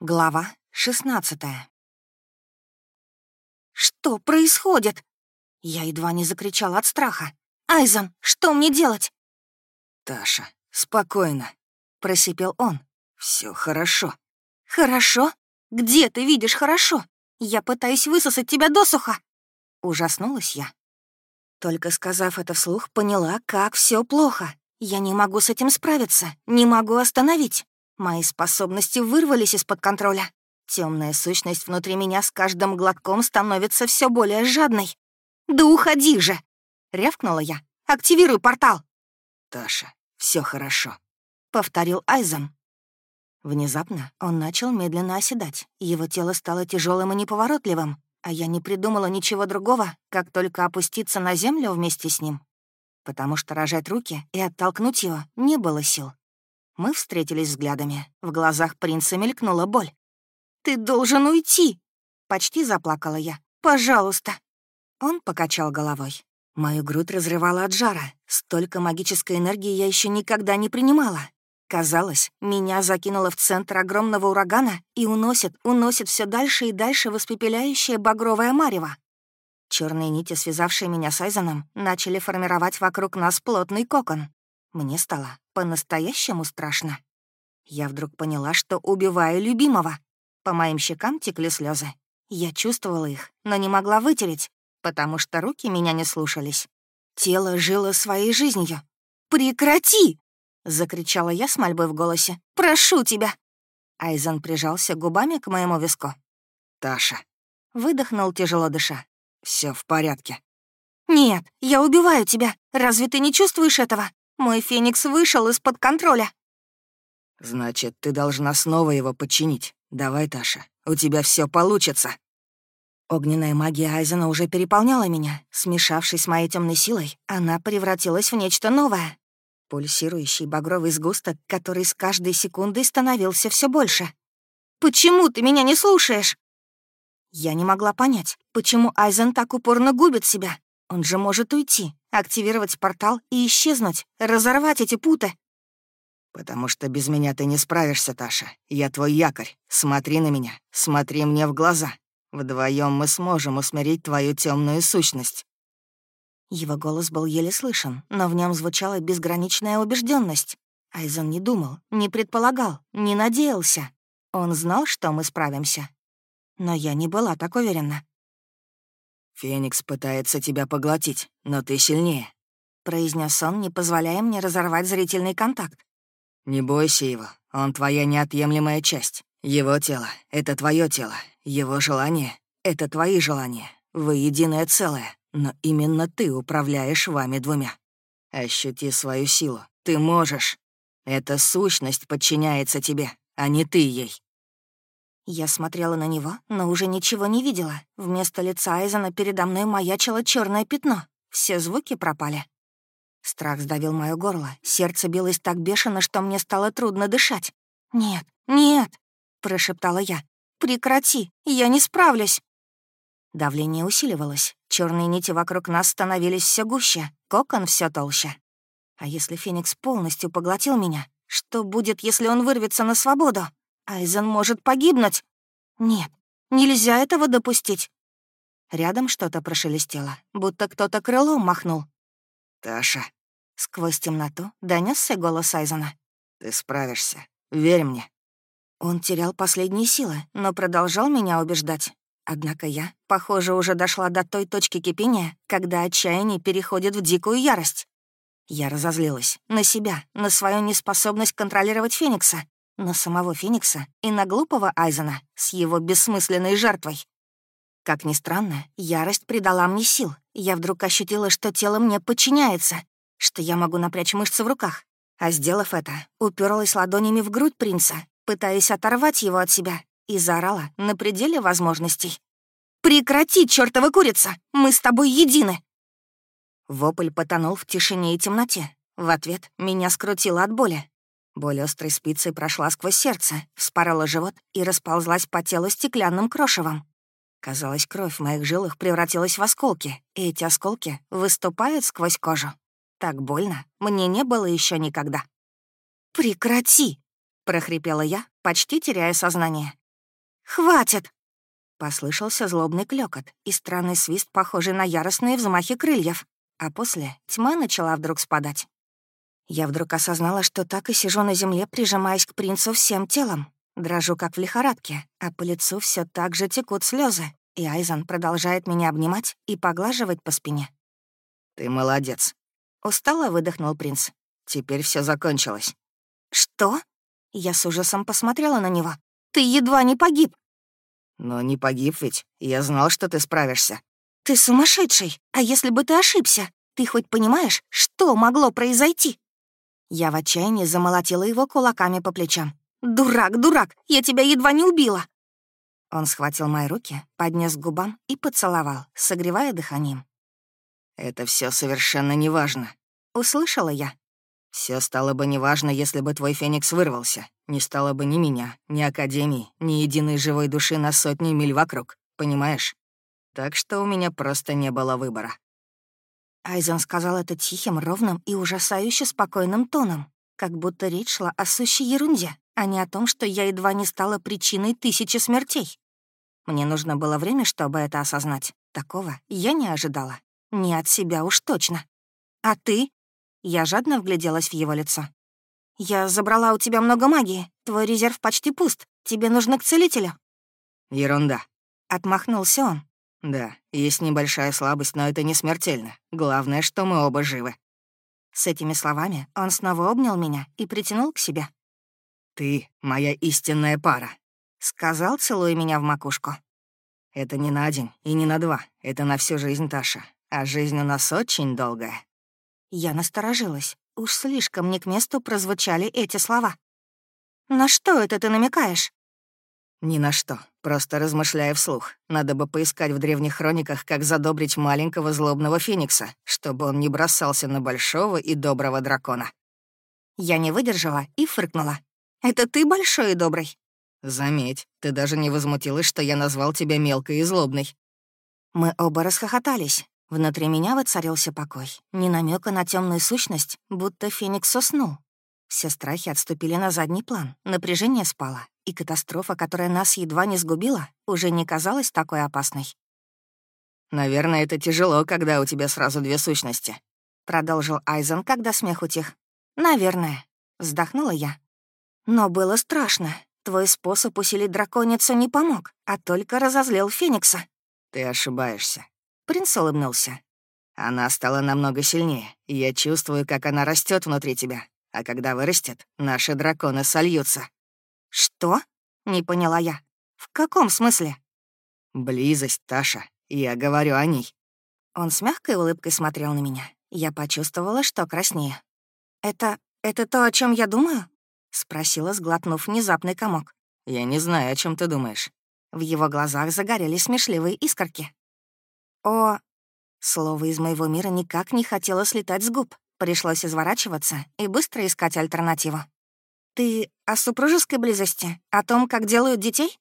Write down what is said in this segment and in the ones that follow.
Глава 16 «Что происходит?» Я едва не закричала от страха. «Айзан, что мне делать?» «Таша, спокойно», — просипел он. Все хорошо». «Хорошо? Где ты видишь хорошо? Я пытаюсь высосать тебя досуха!» Ужаснулась я. Только сказав это вслух, поняла, как все плохо. Я не могу с этим справиться, не могу остановить. Мои способности вырвались из-под контроля. Темная сущность внутри меня с каждым глотком становится все более жадной. «Да уходи же!» — рявкнула я. «Активируй портал!» «Таша, все хорошо», — повторил Айзен. Внезапно он начал медленно оседать. Его тело стало тяжелым и неповоротливым, а я не придумала ничего другого, как только опуститься на землю вместе с ним. Потому что рожать руки и оттолкнуть его не было сил. Мы встретились взглядами. В глазах принца мелькнула боль. «Ты должен уйти!» Почти заплакала я. «Пожалуйста!» Он покачал головой. Мою грудь разрывала от жара. Столько магической энергии я еще никогда не принимала. Казалось, меня закинуло в центр огромного урагана и уносит, уносит все дальше и дальше в испепеляющее багровое марево. Черные нити, связавшие меня с Айзеном, начали формировать вокруг нас плотный кокон. Мне стало по-настоящему страшно. Я вдруг поняла, что убиваю любимого. По моим щекам текли слезы. Я чувствовала их, но не могла вытереть, потому что руки меня не слушались. Тело жило своей жизнью. «Прекрати!» — закричала я с мольбой в голосе. «Прошу тебя!» Айзен прижался губами к моему виску. «Таша!» — выдохнул, тяжело дыша. Все в порядке». «Нет, я убиваю тебя. Разве ты не чувствуешь этого? Мой Феникс вышел из-под контроля». «Значит, ты должна снова его подчинить. Давай, Таша, у тебя все получится». Огненная магия Айзена уже переполняла меня. Смешавшись с моей темной силой, она превратилась в нечто новое. Пульсирующий багровый сгусток, который с каждой секундой становился все больше. «Почему ты меня не слушаешь?» Я не могла понять, почему Айзен так упорно губит себя. Он же может уйти, активировать портал и исчезнуть, разорвать эти путы. «Потому что без меня ты не справишься, Таша. Я твой якорь. Смотри на меня, смотри мне в глаза. Вдвоем мы сможем усмирить твою темную сущность». Его голос был еле слышен, но в нем звучала безграничная убежденность. Айзен не думал, не предполагал, не надеялся. Он знал, что мы справимся. Но я не была так уверена. «Феникс пытается тебя поглотить, но ты сильнее», — произнес он, не позволяя мне разорвать зрительный контакт. «Не бойся его, он твоя неотъемлемая часть. Его тело — это твое тело, его желание — это твои желания. Вы единое целое, но именно ты управляешь вами двумя. Ощути свою силу, ты можешь. Эта сущность подчиняется тебе, а не ты ей. Я смотрела на него, но уже ничего не видела. Вместо лица Айзена передо мной маячило черное пятно. Все звуки пропали. Страх сдавил моё горло, сердце билось так бешено, что мне стало трудно дышать. «Нет, нет!» — прошептала я. «Прекрати, я не справлюсь!» Давление усиливалось, черные нити вокруг нас становились все гуще, кокон все толще. А если Феникс полностью поглотил меня, что будет, если он вырвется на свободу? Айзен может погибнуть. Нет, нельзя этого допустить. Рядом что-то прошелестело, будто кто-то крылом махнул. «Таша!» Сквозь темноту донесся голос Айзена. «Ты справишься. Верь мне». Он терял последние силы, но продолжал меня убеждать. Однако я, похоже, уже дошла до той точки кипения, когда отчаяние переходит в дикую ярость. Я разозлилась на себя, на свою неспособность контролировать Феникса, на самого Феникса и на глупого Айзена с его бессмысленной жертвой. Как ни странно, ярость придала мне сил. Я вдруг ощутила, что тело мне подчиняется, что я могу напрячь мышцы в руках. А сделав это, уперлась ладонями в грудь принца, пытаясь оторвать его от себя, и заорала на пределе возможностей. «Прекрати, чертова курица! Мы с тобой едины!» Вопль потонул в тишине и темноте. В ответ меня скрутило от боли. Боль острой спицей прошла сквозь сердце, вспорола живот и расползлась по телу стеклянным крошевом. Казалось, кровь в моих жилах превратилась в осколки, и эти осколки выступают сквозь кожу. Так больно мне не было еще никогда. «Прекрати!» — прохрипела я, почти теряя сознание. «Хватит!» Послышался злобный клёкот и странный свист, похожий на яростные взмахи крыльев. А после тьма начала вдруг спадать. Я вдруг осознала, что так и сижу на земле, прижимаясь к принцу всем телом. Дрожу, как в лихорадке, а по лицу все так же текут слезы, и Айзан продолжает меня обнимать и поглаживать по спине. «Ты молодец», — устало выдохнул принц. «Теперь все закончилось». «Что?» Я с ужасом посмотрела на него. «Ты едва не погиб!» «Но не погиб ведь. Я знал, что ты справишься». «Ты сумасшедший! А если бы ты ошибся? Ты хоть понимаешь, что могло произойти?» Я в отчаянии замолотила его кулаками по плечам. «Дурак, дурак! Я тебя едва не убила!» Он схватил мои руки, поднес к губам и поцеловал, согревая дыханием. «Это все совершенно неважно», — услышала я. Все стало бы неважно, если бы твой Феникс вырвался. Не стало бы ни меня, ни Академии, ни единой живой души на сотни миль вокруг, понимаешь? Так что у меня просто не было выбора. Айзен сказал это тихим, ровным и ужасающе спокойным тоном, как будто речь шла о сущей ерунде, а не о том, что я едва не стала причиной тысячи смертей. Мне нужно было время, чтобы это осознать. Такого я не ожидала. Не от себя уж точно. А ты? Я жадно вгляделась в его лицо. «Я забрала у тебя много магии. Твой резерв почти пуст. Тебе нужно к целителю». «Ерунда», — отмахнулся он. «Да, есть небольшая слабость, но это не смертельно. Главное, что мы оба живы». С этими словами он снова обнял меня и притянул к себе. «Ты — моя истинная пара», — сказал, целуя меня в макушку. «Это не на день и не на два, это на всю жизнь, Таша. А жизнь у нас очень долгая». Я насторожилась. Уж слишком не к месту прозвучали эти слова. «На что это ты намекаешь?» «Ни на что. Просто размышляя вслух. Надо бы поискать в древних хрониках, как задобрить маленького злобного феникса, чтобы он не бросался на большого и доброго дракона». Я не выдержала и фыркнула. «Это ты большой и добрый?» «Заметь, ты даже не возмутилась, что я назвал тебя мелкой и злобной». Мы оба расхохотались. Внутри меня воцарился покой. Ни намека на темную сущность, будто Феникс уснул. Все страхи отступили на задний план, напряжение спало, и катастрофа, которая нас едва не сгубила, уже не казалась такой опасной. «Наверное, это тяжело, когда у тебя сразу две сущности», — продолжил Айзен, когда смех утих. «Наверное», — вздохнула я. «Но было страшно. Твой способ усилить драконицу не помог, а только разозлил Феникса». «Ты ошибаешься. Принц улыбнулся. «Она стала намного сильнее, я чувствую, как она растет внутри тебя. А когда вырастет, наши драконы сольются». «Что?» — не поняла я. «В каком смысле?» «Близость, Таша. Я говорю о ней». Он с мягкой улыбкой смотрел на меня. Я почувствовала, что краснее. «Это... это то, о чем я думаю?» — спросила, сглотнув внезапный комок. «Я не знаю, о чем ты думаешь». В его глазах загорелись смешливые искорки. О... Слово из моего мира никак не хотело слетать с губ. Пришлось изворачиваться и быстро искать альтернативу. «Ты о супружеской близости? О том, как делают детей?»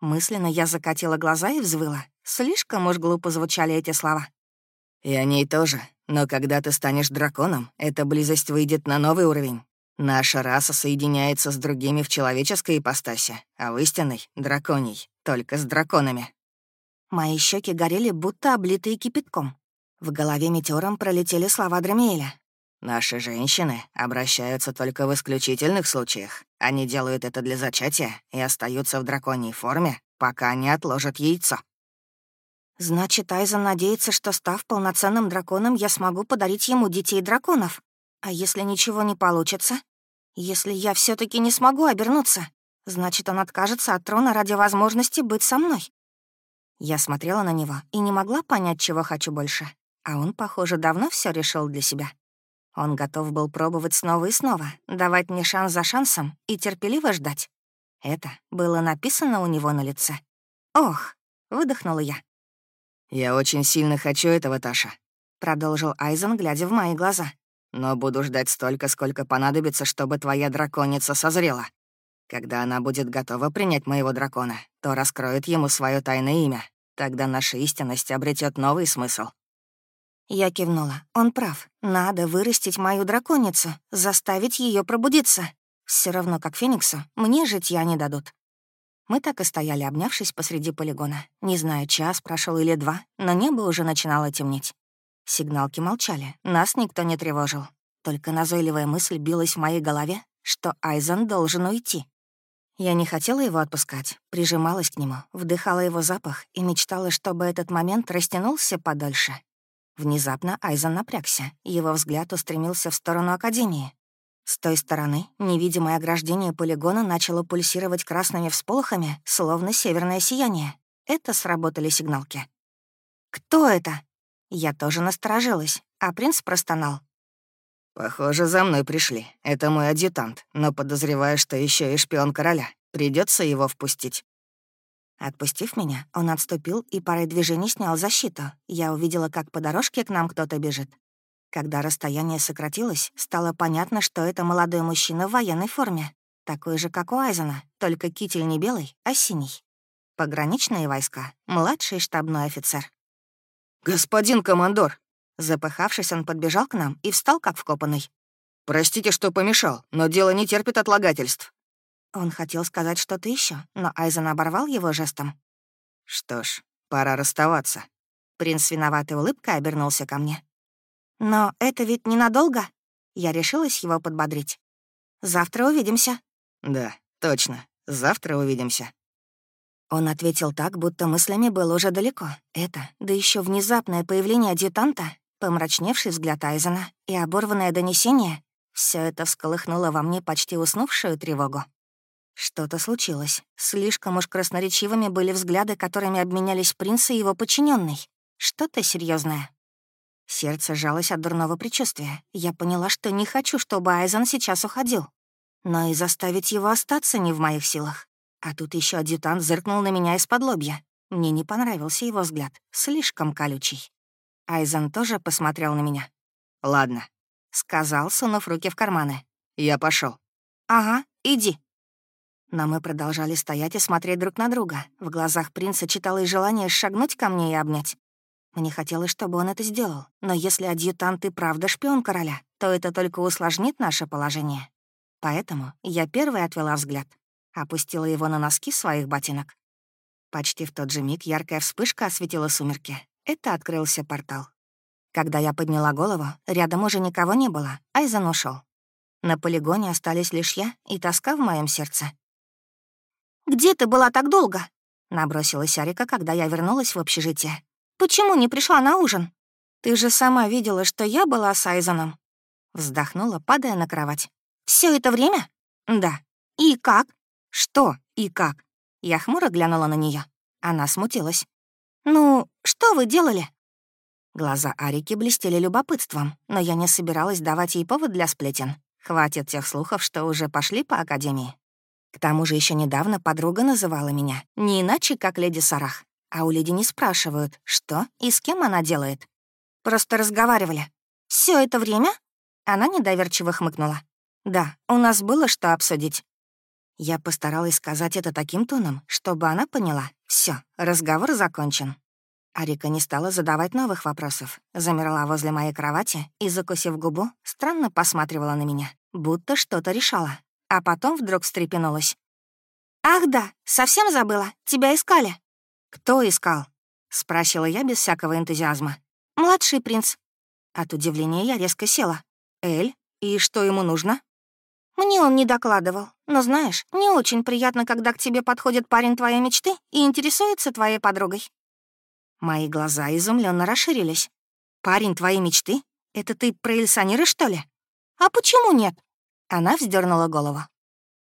Мысленно я закатила глаза и взвыла. Слишком уж глупо звучали эти слова. «И о ней тоже. Но когда ты станешь драконом, эта близость выйдет на новый уровень. Наша раса соединяется с другими в человеческой ипостаси, а в истинной — драконей, только с драконами. Мои щеки горели, будто облитые кипятком. В голове метеором пролетели слова Драмиэля. «Наши женщины обращаются только в исключительных случаях. Они делают это для зачатия и остаются в драконьей форме, пока не отложат яйцо». «Значит, Айзен надеется, что, став полноценным драконом, я смогу подарить ему детей драконов. А если ничего не получится? Если я все таки не смогу обернуться, значит, он откажется от трона ради возможности быть со мной. Я смотрела на него и не могла понять, чего хочу больше. А он, похоже, давно все решил для себя. Он готов был пробовать снова и снова, давать мне шанс за шансом и терпеливо ждать. Это было написано у него на лице. «Ох!» — выдохнула я. «Я очень сильно хочу этого, Таша», — продолжил Айзен, глядя в мои глаза. «Но буду ждать столько, сколько понадобится, чтобы твоя драконица созрела. Когда она будет готова принять моего дракона, то раскроет ему свое тайное имя. Тогда наша истинность обретет новый смысл. Я кивнула. Он прав. Надо вырастить мою драконицу, заставить ее пробудиться. Все равно, как Фениксу, мне житья не дадут. Мы так и стояли, обнявшись посреди полигона. Не знаю, час прошел или два, но небо уже начинало темнеть. Сигналки молчали, нас никто не тревожил. Только назойливая мысль билась в моей голове, что Айзен должен уйти. Я не хотела его отпускать, прижималась к нему, вдыхала его запах и мечтала, чтобы этот момент растянулся подольше. Внезапно Айзен напрягся, его взгляд устремился в сторону Академии. С той стороны невидимое ограждение полигона начало пульсировать красными всполохами, словно северное сияние. Это сработали сигналки. «Кто это?» Я тоже насторожилась, а принц простонал. «Похоже, за мной пришли. Это мой адъютант, но подозреваю, что еще и шпион короля. Придется его впустить». Отпустив меня, он отступил и парой движений снял защиту. Я увидела, как по дорожке к нам кто-то бежит. Когда расстояние сократилось, стало понятно, что это молодой мужчина в военной форме, такой же, как у Айзена, только китель не белый, а синий. Пограничные войска, младший штабной офицер. «Господин командор!» Запыхавшись, он подбежал к нам и встал как вкопанный. «Простите, что помешал, но дело не терпит отлагательств». Он хотел сказать что-то еще, но Айзен оборвал его жестом. «Что ж, пора расставаться». Принц виноватой улыбкой обернулся ко мне. Но это ведь ненадолго. Я решилась его подбодрить. Завтра увидимся. Да, точно. Завтра увидимся. Он ответил так, будто мыслями был уже далеко. Это, да еще внезапное появление адъютанта, помрачневший взгляд Айзена и оборванное донесение — все это всколыхнуло во мне почти уснувшую тревогу. Что-то случилось. Слишком уж красноречивыми были взгляды, которыми обменялись принц и его подчиненный. Что-то серьезное. Сердце жалось от дурного предчувствия. Я поняла, что не хочу, чтобы Айзен сейчас уходил. Но и заставить его остаться не в моих силах. А тут еще адъютант зыркнул на меня из-под лобья. Мне не понравился его взгляд, слишком колючий. Айзен тоже посмотрел на меня. «Ладно», — сказал, сунув руки в карманы. «Я пошел. «Ага, иди». Но мы продолжали стоять и смотреть друг на друга. В глазах принца читалось желание шагнуть ко мне и обнять. Мне хотелось, чтобы он это сделал, но если адъютант и правда шпион короля, то это только усложнит наше положение. Поэтому я первой отвела взгляд, опустила его на носки своих ботинок. Почти в тот же миг яркая вспышка осветила сумерки. Это открылся портал. Когда я подняла голову, рядом уже никого не было, Айзен ушел. На полигоне остались лишь я и тоска в моем сердце. «Где ты была так долго?» — набросилась Арика, когда я вернулась в общежитие. Почему не пришла на ужин? Ты же сама видела, что я была с Айзеном. Вздохнула, падая на кровать. Все это время? Да. И как? Что и как? Я хмуро глянула на нее. Она смутилась. «Ну, что вы делали?» Глаза Арики блестели любопытством, но я не собиралась давать ей повод для сплетен. Хватит тех слухов, что уже пошли по Академии. К тому же еще недавно подруга называла меня не иначе, как леди Сарах а у леди не спрашивают, что и с кем она делает. Просто разговаривали. Все это время?» Она недоверчиво хмыкнула. «Да, у нас было что обсудить». Я постаралась сказать это таким тоном, чтобы она поняла. Все, разговор закончен. Арика не стала задавать новых вопросов. Замерла возле моей кровати и, закусив губу, странно посматривала на меня, будто что-то решала. А потом вдруг встрепенулась. «Ах да, совсем забыла, тебя искали». «Кто искал?» — спросила я без всякого энтузиазма. «Младший принц». От удивления я резко села. «Эль? И что ему нужно?» «Мне он не докладывал. Но знаешь, не очень приятно, когда к тебе подходит парень твоей мечты и интересуется твоей подругой». Мои глаза изумленно расширились. «Парень твоей мечты? Это ты про Эльсаниры, что ли?» «А почему нет?» Она вздернула голову.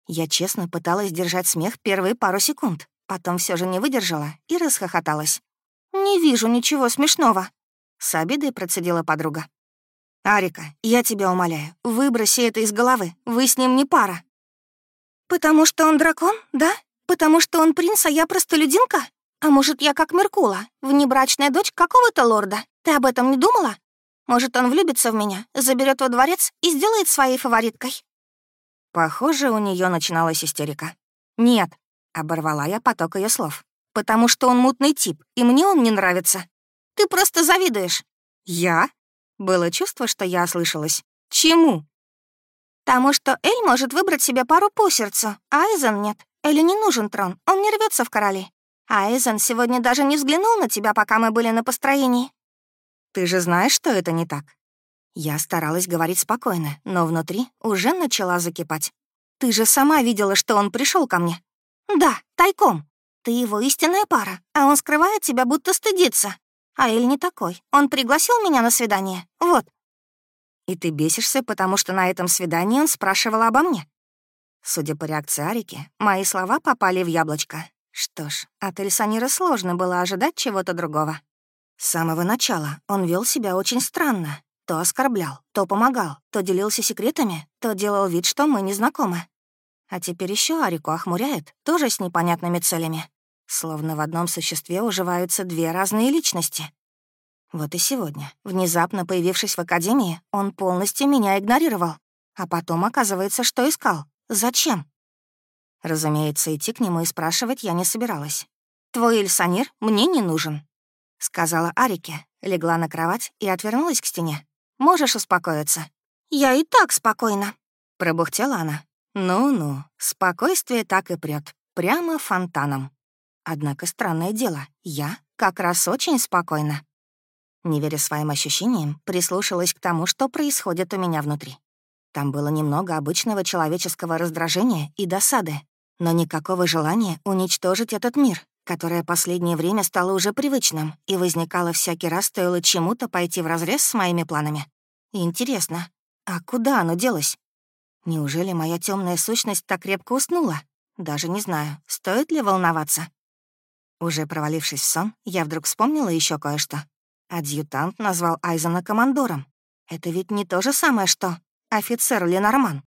Я честно пыталась держать смех первые пару секунд, Потом все же не выдержала и расхохоталась. «Не вижу ничего смешного», — с обидой процедила подруга. «Арика, я тебя умоляю, выброси это из головы, вы с ним не пара». «Потому что он дракон, да? Потому что он принц, а я простолюдинка? А может, я как Меркула, внебрачная дочь какого-то лорда? Ты об этом не думала? Может, он влюбится в меня, заберет во дворец и сделает своей фавориткой?» Похоже, у нее начиналась истерика. «Нет, Оборвала я поток ее слов. «Потому что он мутный тип, и мне он не нравится. Ты просто завидуешь». «Я?» Было чувство, что я ослышалась. «Чему?» «Тому, что Эль может выбрать себе пару по сердцу, а Айзен нет. Элли не нужен трон, он не рвется в короли. А Эйзен сегодня даже не взглянул на тебя, пока мы были на построении. Ты же знаешь, что это не так. Я старалась говорить спокойно, но внутри уже начала закипать. Ты же сама видела, что он пришел ко мне. Да, тайком. Ты его истинная пара, а он скрывает тебя, будто стыдится. А Эль не такой. Он пригласил меня на свидание. Вот. И ты бесишься, потому что на этом свидании он спрашивал обо мне. Судя по реакции Арики, мои слова попали в яблочко. Что ж, от Эльсанира сложно было ожидать чего-то другого. С самого начала он вел себя очень странно. То оскорблял, то помогал, то делился секретами, то делал вид, что мы не знакомы. А теперь еще Арику охмуряет, тоже с непонятными целями. Словно в одном существе уживаются две разные личности. Вот и сегодня, внезапно появившись в Академии, он полностью меня игнорировал. А потом оказывается, что искал. Зачем? Разумеется, идти к нему и спрашивать я не собиралась. «Твой Эльсанир мне не нужен», — сказала Арике, легла на кровать и отвернулась к стене. «Можешь успокоиться?» «Я и так спокойна», — пробухтела она. «Ну-ну, спокойствие так и прет, прямо фонтаном». Однако странное дело, я как раз очень спокойна. Не веря своим ощущениям, прислушалась к тому, что происходит у меня внутри. Там было немного обычного человеческого раздражения и досады, но никакого желания уничтожить этот мир, которое последнее время стало уже привычным и возникало всякий раз, стоило чему-то пойти вразрез с моими планами. Интересно, а куда оно делось? Неужели моя темная сущность так крепко уснула? Даже не знаю, стоит ли волноваться. Уже провалившись в сон, я вдруг вспомнила еще кое-что. Адъютант назвал Айзена командором. Это ведь не то же самое, что офицер Ленорман.